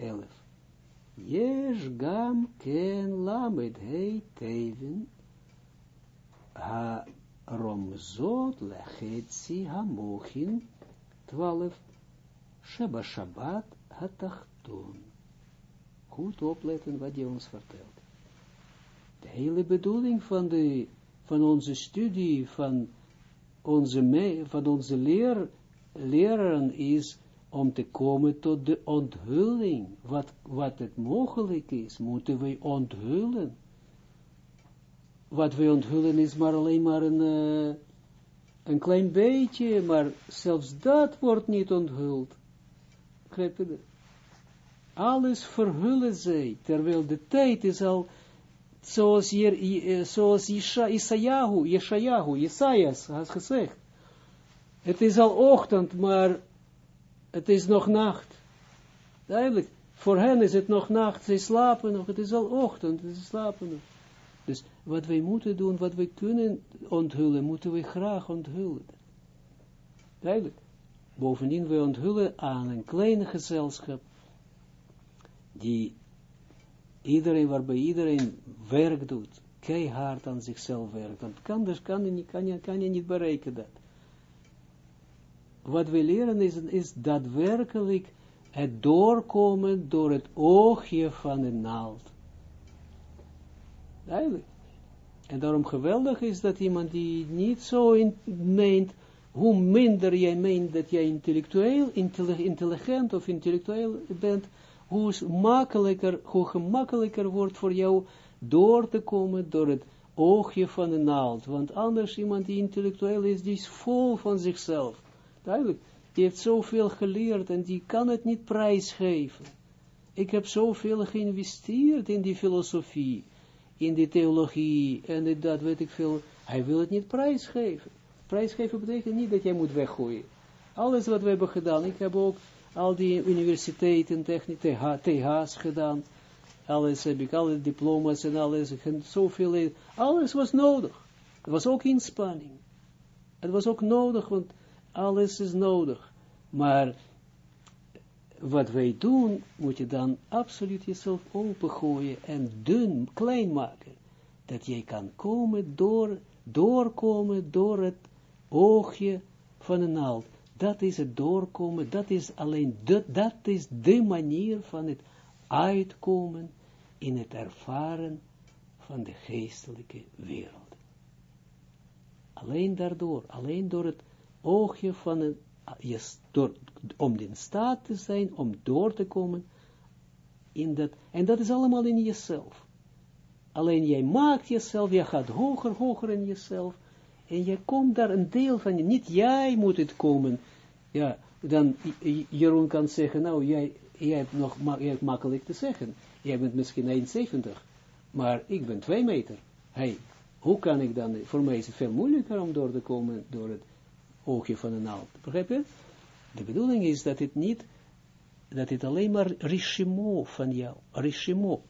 אלף. יש גם כן למד ה' תבן הרומזות לחצי המוחין twaalf Sheba Shabbat hatachton. Goed opletten wat hij ons vertelt. De hele bedoeling van, de, van onze studie, van onze, van onze leer, leraren is om te komen tot de onthulling. Wat, wat het mogelijk is, moeten wij onthullen. Wat wij onthullen is maar alleen maar een, uh, een klein beetje, maar zelfs dat wordt niet onthuld. Alles verhullen zij, terwijl de tijd is al, zoals, hier, eh, zoals Isaiah, Yeshayahu, Isaias had gezegd. Het is al ochtend, maar het is nog nacht. Duidelijk, voor hen is het nog nacht, ze slapen nog, het is al ochtend, ze slapen nog. Dus wat wij moeten doen, wat wij kunnen onthullen, moeten we graag onthullen. Duidelijk. Bovendien, we onthullen aan een kleine gezelschap, die iedereen, waarbij iedereen werk doet, keihard aan zichzelf werkt. Want anders kan je, kan je, kan je niet bereiken dat wat we leren is, is daadwerkelijk het doorkomen door het oogje van de naald. Duidelijk. En daarom geweldig is dat iemand die niet zo in, meent, hoe minder jij meent dat jij intellectueel, intelligent of intellectueel bent, hoe makkelijker, hoe gemakkelijker wordt voor jou door te komen door het oogje van de naald. Want anders iemand die intellectueel is, die is vol van zichzelf. Duidelijk. Die heeft zoveel geleerd en die kan het niet prijsgeven. Ik heb zoveel geïnvesteerd in die filosofie, in die theologie en dat weet ik veel. Hij wil het niet prijsgeven. Prijsgeven betekent niet dat jij moet weggooien. Alles wat we hebben gedaan, ik heb ook al die universiteiten, techniek, TH's gedaan. Alles heb ik, alle diploma's en alles, zoveel, alles was nodig. Het was ook inspanning. Het was ook nodig, want alles is nodig. Maar wat wij doen, moet je dan absoluut jezelf opengooien en dun, klein maken. Dat jij kan komen door, doorkomen door het oogje van een naald. Dat is het doorkomen, dat is alleen, de, dat is de manier van het uitkomen in het ervaren van de geestelijke wereld. Alleen daardoor, alleen door het oogje van een, door, om in staat te zijn, om door te komen in dat, en dat is allemaal in jezelf. Alleen jij maakt jezelf, je gaat hoger, hoger in jezelf, en je komt daar een deel van je, niet jij moet het komen, ja, dan Jeroen kan zeggen, nou, jij, jij hebt nog jij makkelijk te zeggen, jij bent misschien 1,70, maar ik ben 2 meter. Hey, hoe kan ik dan, voor mij is het veel moeilijker om door te komen door het oogje van een naald. Begrijp je? De bedoeling is dat het niet, dat het alleen maar richimo van jou, richimo.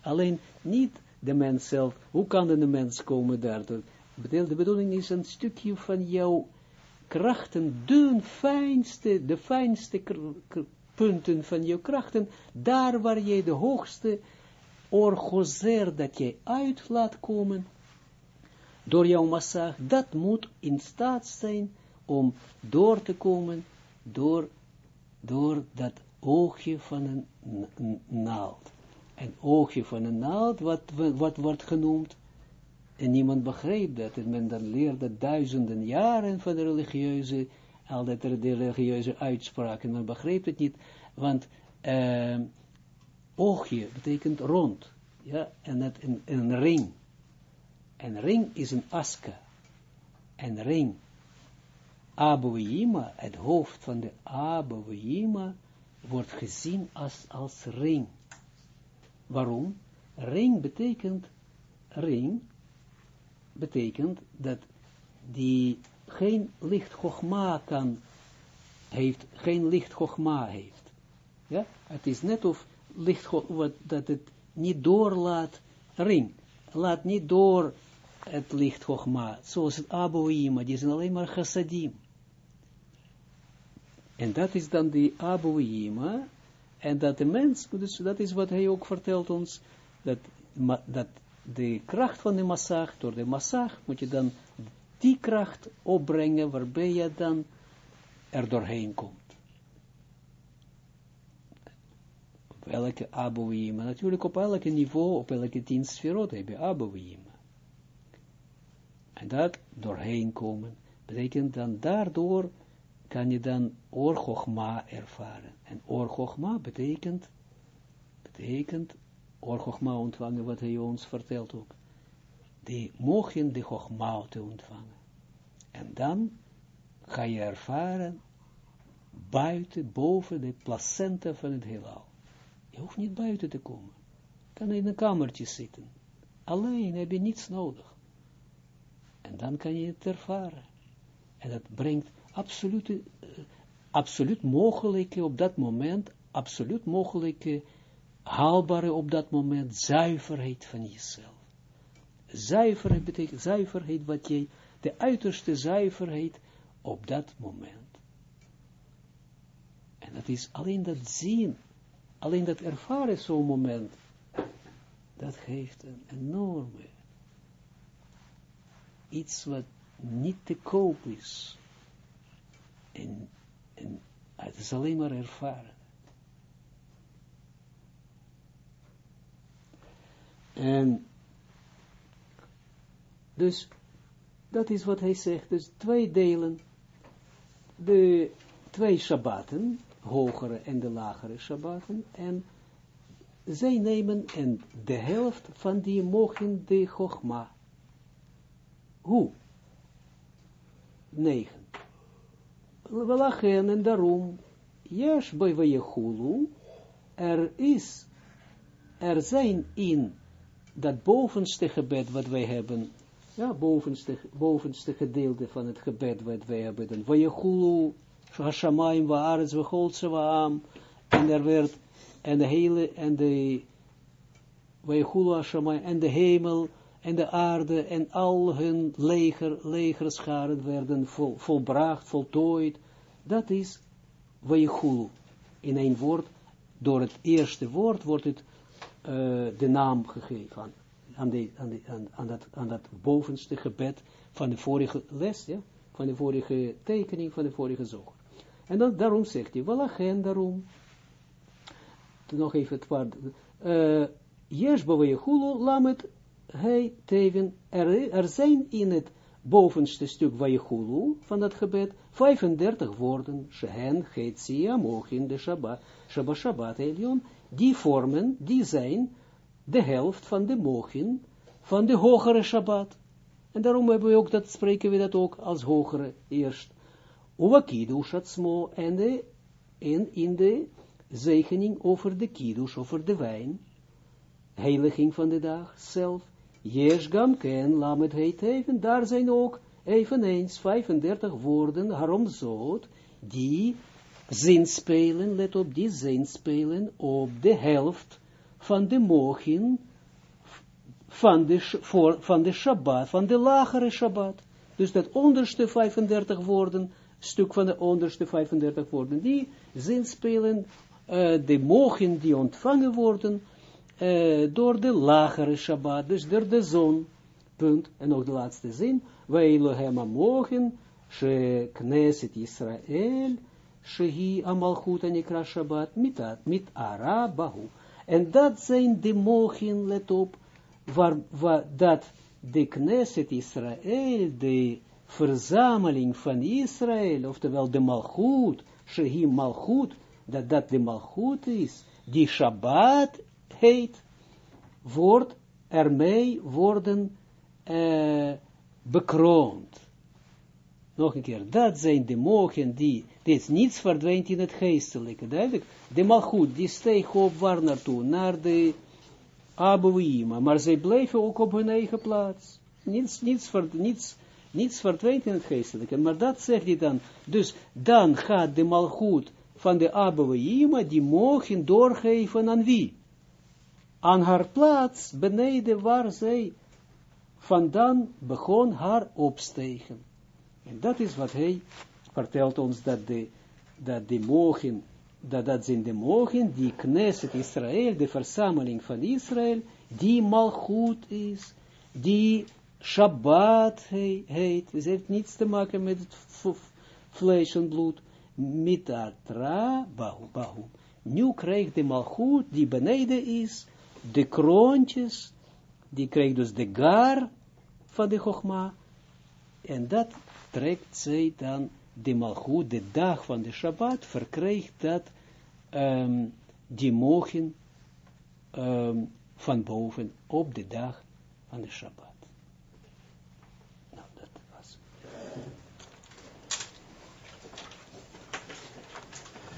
Alleen niet de mens zelf, hoe kan de mens komen daartoe? De bedoeling is een stukje van jouw krachten, de fijnste, de fijnste punten van jouw krachten, daar waar je de hoogste orgozer dat je uit laat komen, door jouw massage, dat moet in staat zijn om door te komen door, door dat oogje van een naald. Een oogje van een naald, wat, wat wordt genoemd, en niemand begreep dat, en men dan leerde duizenden jaren van de religieuze, al dat de religieuze uitspraken, men begreep het niet, want uh, oogje betekent rond, ja, en het een, ring. Een ring is een aska. Een ring. Abouima, het hoofd van de Abouima, wordt gezien als, als ring. Waarom? Ring betekent, ring betekent dat die geen licht gogma kan, heeft, geen licht gogma heeft. Ja, het is net of licht wat, dat het niet doorlaat, ring, laat niet door het licht gogma, zoals het aboïma, die zijn alleen maar chassadim. En dat is dan die aboïma, en dat de mens, dus dat is wat hij ook vertelt ons, dat, dat de kracht van de massage, door de massage moet je dan die kracht opbrengen, waarbij je dan er doorheen komt. Op elke aboïma, natuurlijk op elke niveau, op elke tien sferot heb je aboïma. En dat doorheen komen, betekent dan daardoor kan je dan orgochma ervaren. En orgochma betekent, betekent orgochma ontvangen, wat hij ons vertelt ook. Die mogen de chogma te ontvangen. En dan ga je ervaren buiten, boven de placenta van het heelal. Je hoeft niet buiten te komen. Je kan in een kamertje zitten. Alleen heb je niets nodig. En dan kan je het ervaren. En dat brengt absolute, uh, absoluut mogelijke op dat moment, absoluut mogelijke, haalbare op dat moment, zuiverheid van jezelf. Zuiverheid betekent zuiverheid wat je, de uiterste zuiverheid op dat moment. En dat is alleen dat zien, alleen dat ervaren zo'n moment, dat geeft een enorme iets wat niet te koop is. En, en het is alleen maar ervaren. En dus, dat is wat hij zegt. Dus twee delen, de twee Shabbaten, hogere en de lagere Shabbaten, en zij nemen en de helft van die mogen de Chogma hoe? 9. Welachen en daarom, Yesh bij Vayechulu, er is, er zijn in dat bovenste gebed wat wij hebben, ja, bovenste, bovenste gedeelte van het gebed wat wij hebben, dan Hashamayim, en er werd, en de hele, en de, Hashamayim, en de hemel, en de aarde en al hun leger, legerscharen werden vol, volbracht, voltooid. Dat is Vayechulu. In een woord, door het eerste woord wordt het uh, de naam gegeven aan, aan, aan, aan, dat, aan dat bovenste gebed van de vorige les, ja, van de vorige tekening, van de vorige zoger. En dan, daarom zegt hij, walachen daarom, nog even het woord, Yesh Bavayechulu lamet hij teven, er, zijn in het bovenste stuk Vayechulu van dat gebed, 35 woorden, Shehen, Chetsia, Mochin, de Shabbat, Shabbat, Shabbat, die vormen, die zijn de helft van de Mochin, van de hogere Shabbat. En daarom hebben we ook dat, spreken we dat ook als hogere eerst. Kiddush atzmo, en, de, en in de zegening over de kiddush, over de wijn, heiliging van de dag zelf, Jeshgam ken lamet heet even, daar zijn ook eveneens 35 woorden, harom zoot, die zinspelen, let op, die zinspelen op de helft van de mochin van de, voor, van de Shabbat, van de lagere Shabbat. Dus dat onderste 35 woorden, stuk van de onderste 35 woorden, die zinspelen uh, de mogen die ontvangen worden uh, door de lagere Shabbat, dus door de zon. Punt. En nog de laatste zin. Wij Elohim mogen, she kneset Israël, shehi amalchut anikra Shabbat, mitat, mit ara bahu. En dat zijn de mogen, let op, waar, waar dat de Knesset Israël, de verzameling van Israël, oftewel de Malchut, Shehi Malchut, dat dat de Malchut is, die Shabbat heet, wordt ermee worden uh, bekroond. Nog een keer, dat zijn de mogen die, dit niets verdwijnt in het geestelijke, duidelijk. De malchut, die steeg op waar naartoe, naar de Abouima, maar zij blijven ook op hun eigen plaats. Niets, niets, niets, niets verdwijnt in het geestelijke, maar dat zegt hij dan. Dus dan gaat de malchut van de Abouima, die mogen doorgeven aan wie? aan haar plaats beneden waar zij vandaan begon haar opstegen. En dat is wat hij vertelt ons, dat de, dat de mogen, dat dat zijn de mogen, die Knesset Israël, de verzameling van Israël, die malchut is, die Shabbat heet, het heeft niets te maken met het vlees en bloed, mitatra bahu bahu. Nu krijgt de malchut, die beneden is, de kroontjes, die krijgt dus de gar van de Chogma, en dat trekt zij dan de malchut, de dag van de Shabbat, verkrijgt dat um, die mogen um, van boven op de dag van de Shabbat.